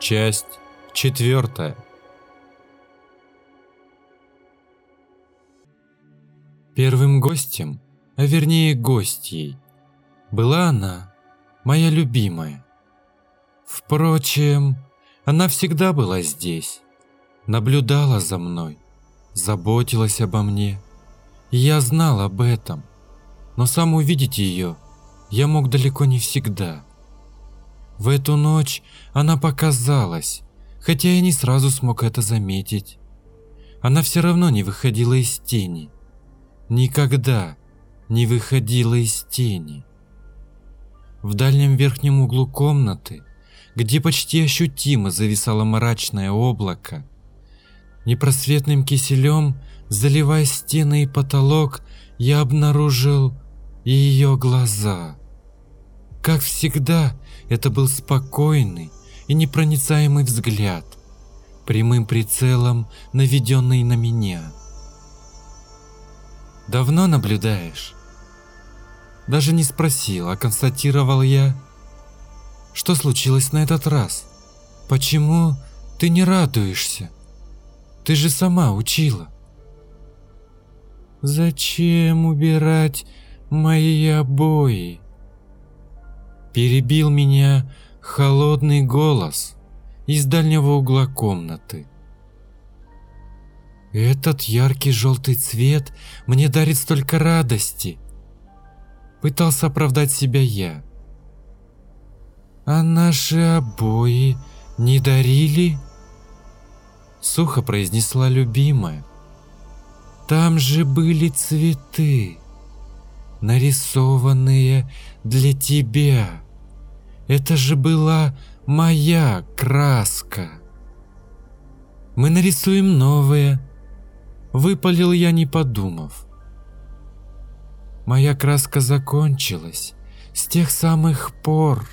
Часть четвертая. Первым гостем, а вернее гостьей, была она, моя любимая. Впрочем, она всегда была здесь, наблюдала за мной, заботилась обо мне. И я знал об этом, но сам увидеть ее я мог далеко не всегда. В эту ночь она показалась, хотя я не сразу смог это заметить. Она все равно не выходила из тени. Никогда не выходила из тени. В дальнем верхнем углу комнаты, где почти ощутимо зависало мрачное облако, непросветным киселем, заливая стены и потолок, я обнаружил ее глаза. Как всегда, это был спокойный и непроницаемый взгляд, прямым прицелом наведенный на меня. «Давно наблюдаешь?» Даже не спросил, а констатировал я. «Что случилось на этот раз? Почему ты не радуешься? Ты же сама учила». «Зачем убирать мои обои?» Перебил меня холодный голос из дальнего угла комнаты. Этот яркий желтый цвет мне дарит столько радости. Пытался оправдать себя я. А наши обои не дарили? Сухо произнесла любимая. Там же были цветы, нарисованные для тебя. Это же была моя краска. Мы нарисуем новые. Выпалил я, не подумав. Моя краска закончилась с тех самых пор,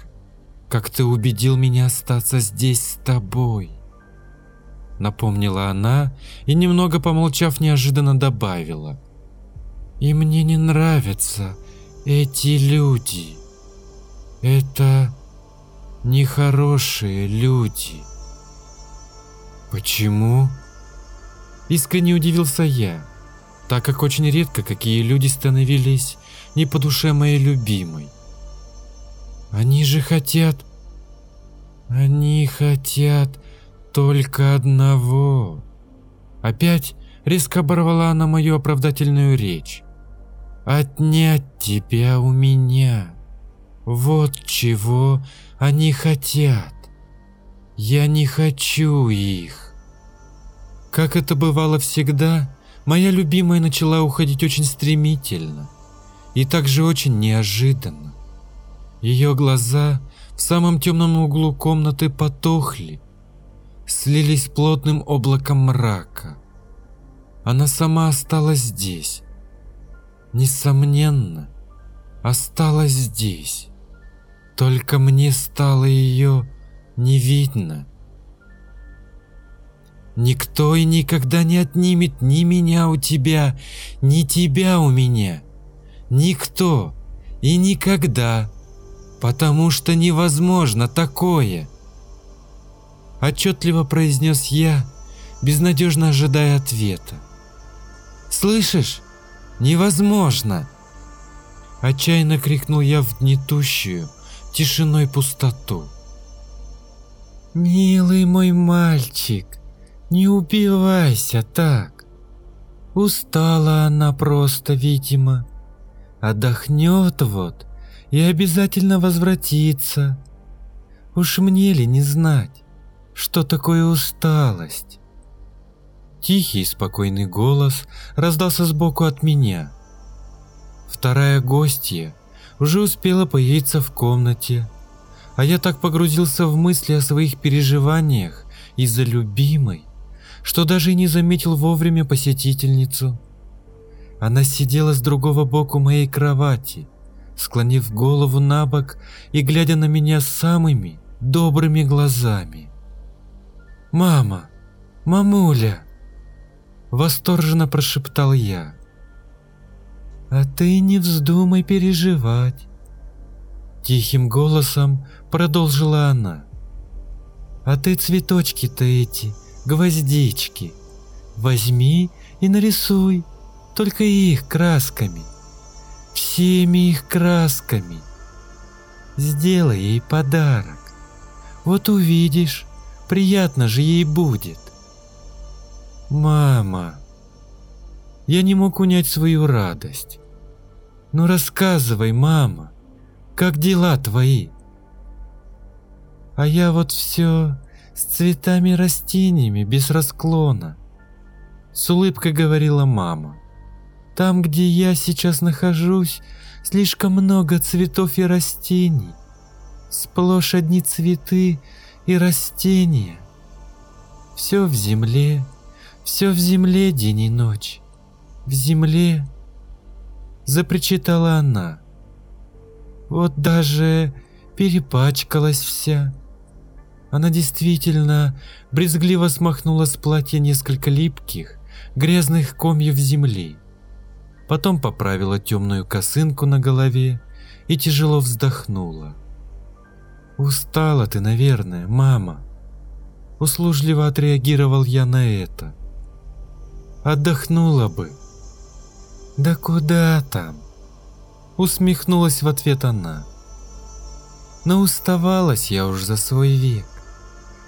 как ты убедил меня остаться здесь с тобой. Напомнила она и, немного помолчав, неожиданно добавила. И мне не нравятся эти люди. Это нехорошие люди. Почему? Искренне удивился я, так как очень редко какие люди становились не по душе моей любимой. Они же хотят... Они хотят только одного. Опять резко оборвала она мою оправдательную речь. Отнять тебя у меня. Вот чего они хотят. Я не хочу их. Как это бывало всегда, моя любимая начала уходить очень стремительно и также очень неожиданно. Ее глаза в самом темном углу комнаты потухли, слились плотным облаком мрака. Она сама осталась здесь. Несомненно, осталась здесь. Только мне стало ее не видно. Никто и никогда не отнимет ни меня у тебя, ни тебя у меня. Никто и никогда, потому что невозможно такое. Отчетливо произнес я, безнадежно ожидая ответа. Слышишь? Невозможно! Отчаянно крикнул я в гнетущую, тишиной пустоту. «Милый мой мальчик, не убивайся так. Устала она просто, видимо. Отдохнет вот и обязательно возвратится. Уж мне ли не знать, что такое усталость?» Тихий спокойный голос раздался сбоку от меня. Вторая гостья уже успела появиться в комнате, а я так погрузился в мысли о своих переживаниях из-за любимой, что даже и не заметил вовремя посетительницу. Она сидела с другого боку моей кровати, склонив голову на бок и глядя на меня самыми добрыми глазами. «Мама! Мамуля!» Восторженно прошептал я. «А ты не вздумай переживать!» Тихим голосом продолжила она. А ты цветочки-то эти, гвоздички, возьми и нарисуй, только их красками, всеми их красками. Сделай ей подарок. Вот увидишь, приятно же ей будет. Мама. Я не мог унять свою радость. Ну рассказывай, мама, как дела твои? А я вот все с цветами и растениями без расклона. С улыбкой говорила мама. Там, где я сейчас нахожусь, слишком много цветов и растений. Сплошь одни цветы и растения. Все в земле, все в земле день и ночь. В земле, запричитала она. Вот даже перепачкалась вся. Она действительно брезгливо смахнула с платья несколько липких, грязных комьев земли. Потом поправила темную косынку на голове и тяжело вздохнула. «Устала ты, наверное, мама». Услужливо отреагировал я на это. «Отдохнула бы». «Да куда там?» Усмехнулась в ответ она. «Но уставалась я уж за свой век.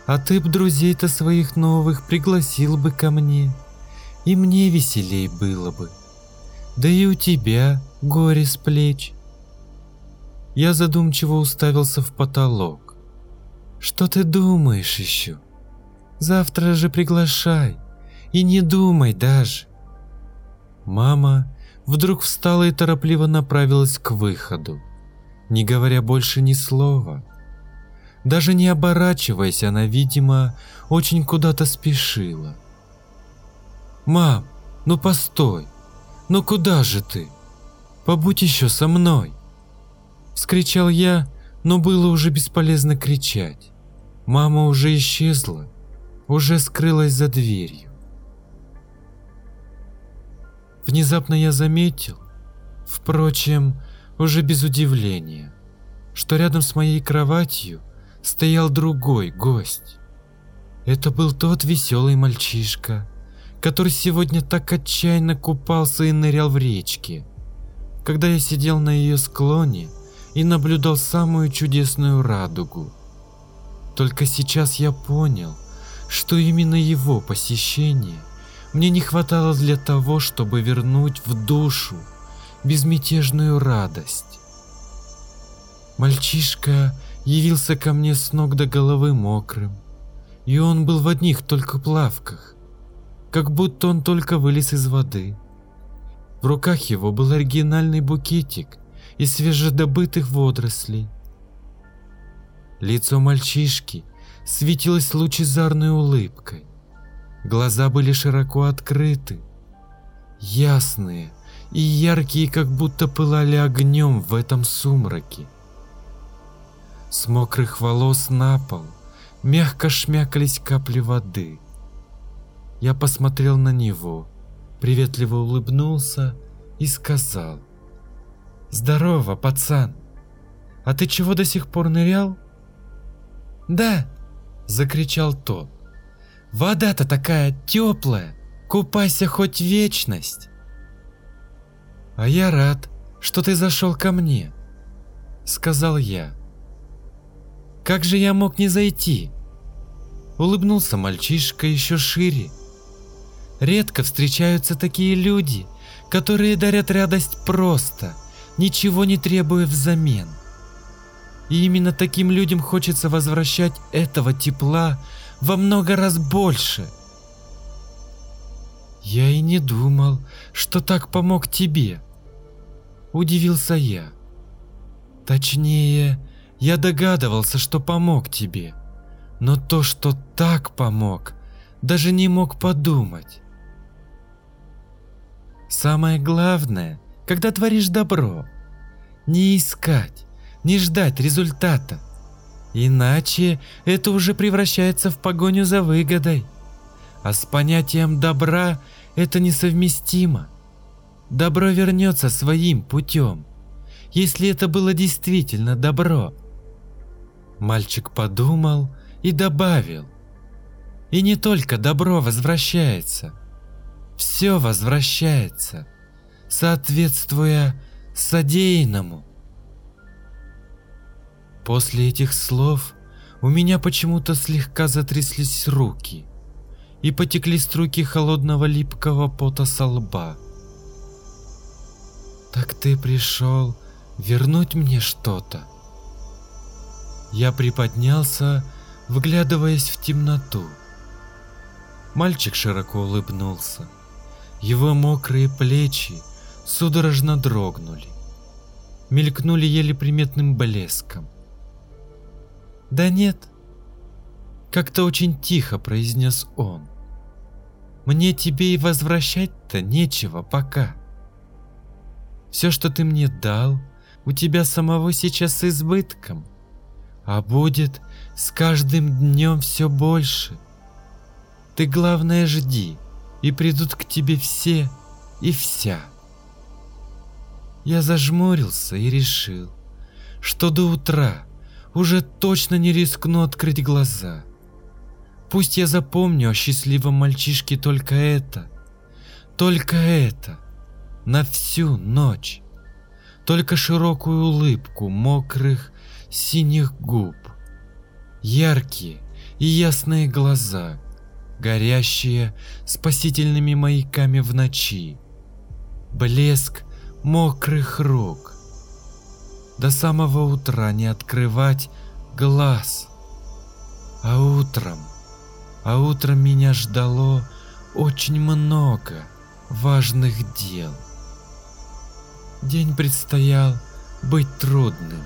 А ты б друзей-то своих новых пригласил бы ко мне, и мне веселей было бы. Да и у тебя горе с плеч». Я задумчиво уставился в потолок. «Что ты думаешь еще? Завтра же приглашай, и не думай даже». Мама вдруг встала и торопливо направилась к выходу, не говоря больше ни слова. Даже не оборачиваясь, она, видимо, очень куда-то спешила. «Мам, ну постой! Ну куда же ты? Побудь еще со мной!» Вскричал я, но было уже бесполезно кричать. Мама уже исчезла, уже скрылась за дверью. Внезапно я заметил, впрочем, уже без удивления, что рядом с моей кроватью стоял другой гость. Это был тот веселый мальчишка, который сегодня так отчаянно купался и нырял в речке. Когда я сидел на ее склоне и наблюдал самую чудесную радугу. Только сейчас я понял, что именно его посещение мне не хватало для того, чтобы вернуть в душу безмятежную радость. Мальчишка явился ко мне с ног до головы мокрым, и он был в одних только плавках, как будто он только вылез из воды. В руках его был оригинальный букетик из свежедобытых водорослей. Лицо мальчишки светилось лучезарной улыбкой. Глаза были широко открыты, ясные и яркие, как будто пылали огнем в этом сумраке. С мокрых волос на пол мягко шмякались капли воды. Я посмотрел на него, приветливо улыбнулся и сказал. «Здорово, пацан! А ты чего до сих пор нырял?» «Да!» – закричал тот. «Вода-то такая теплая! Купайся хоть вечность!» «А я рад, что ты зашел ко мне», – сказал я. Как же я мог не зайти? Улыбнулся мальчишка еще шире. Редко встречаются такие люди, которые дарят радость просто, ничего не требуя взамен. И именно таким людям хочется возвращать этого тепла во много раз больше. Я и не думал, что так помог тебе. Удивился я. Точнее, я догадывался, что помог тебе, но то, что так помог, даже не мог подумать. Самое главное, когда творишь добро, не искать, не ждать результата. Иначе это уже превращается в погоню за выгодой. А с понятием добра это несовместимо. Добро вернется своим путем, если это было действительно добро. Мальчик подумал и добавил. И не только добро возвращается, все возвращается, соответствуя содеянному. После этих слов у меня почему-то слегка затряслись руки и потекли струйки холодного липкого пота со лба. «Так ты пришел вернуть мне что-то?» Я приподнялся, вглядываясь в темноту. Мальчик широко улыбнулся. Его мокрые плечи судорожно дрогнули, мелькнули еле приметным блеском. «Да нет», — как-то очень тихо произнес он. «Мне тебе и возвращать-то нечего пока. Все, что ты мне дал, у тебя самого сейчас избытком, а будет с каждым днем все больше. Ты главное жди, и придут к тебе все и вся». Я зажмурился и решил, что до утра уже точно не рискну открыть глаза. Пусть я запомню о счастливом мальчишке только это, только это, на всю ночь, только широкую улыбку мокрых синих губ, яркие и ясные глаза, горящие спасительными маяками в ночи, блеск мокрых рук. До самого утра не открывать глаз. А утром, а утром меня ждало очень много важных дел. День предстоял быть трудным.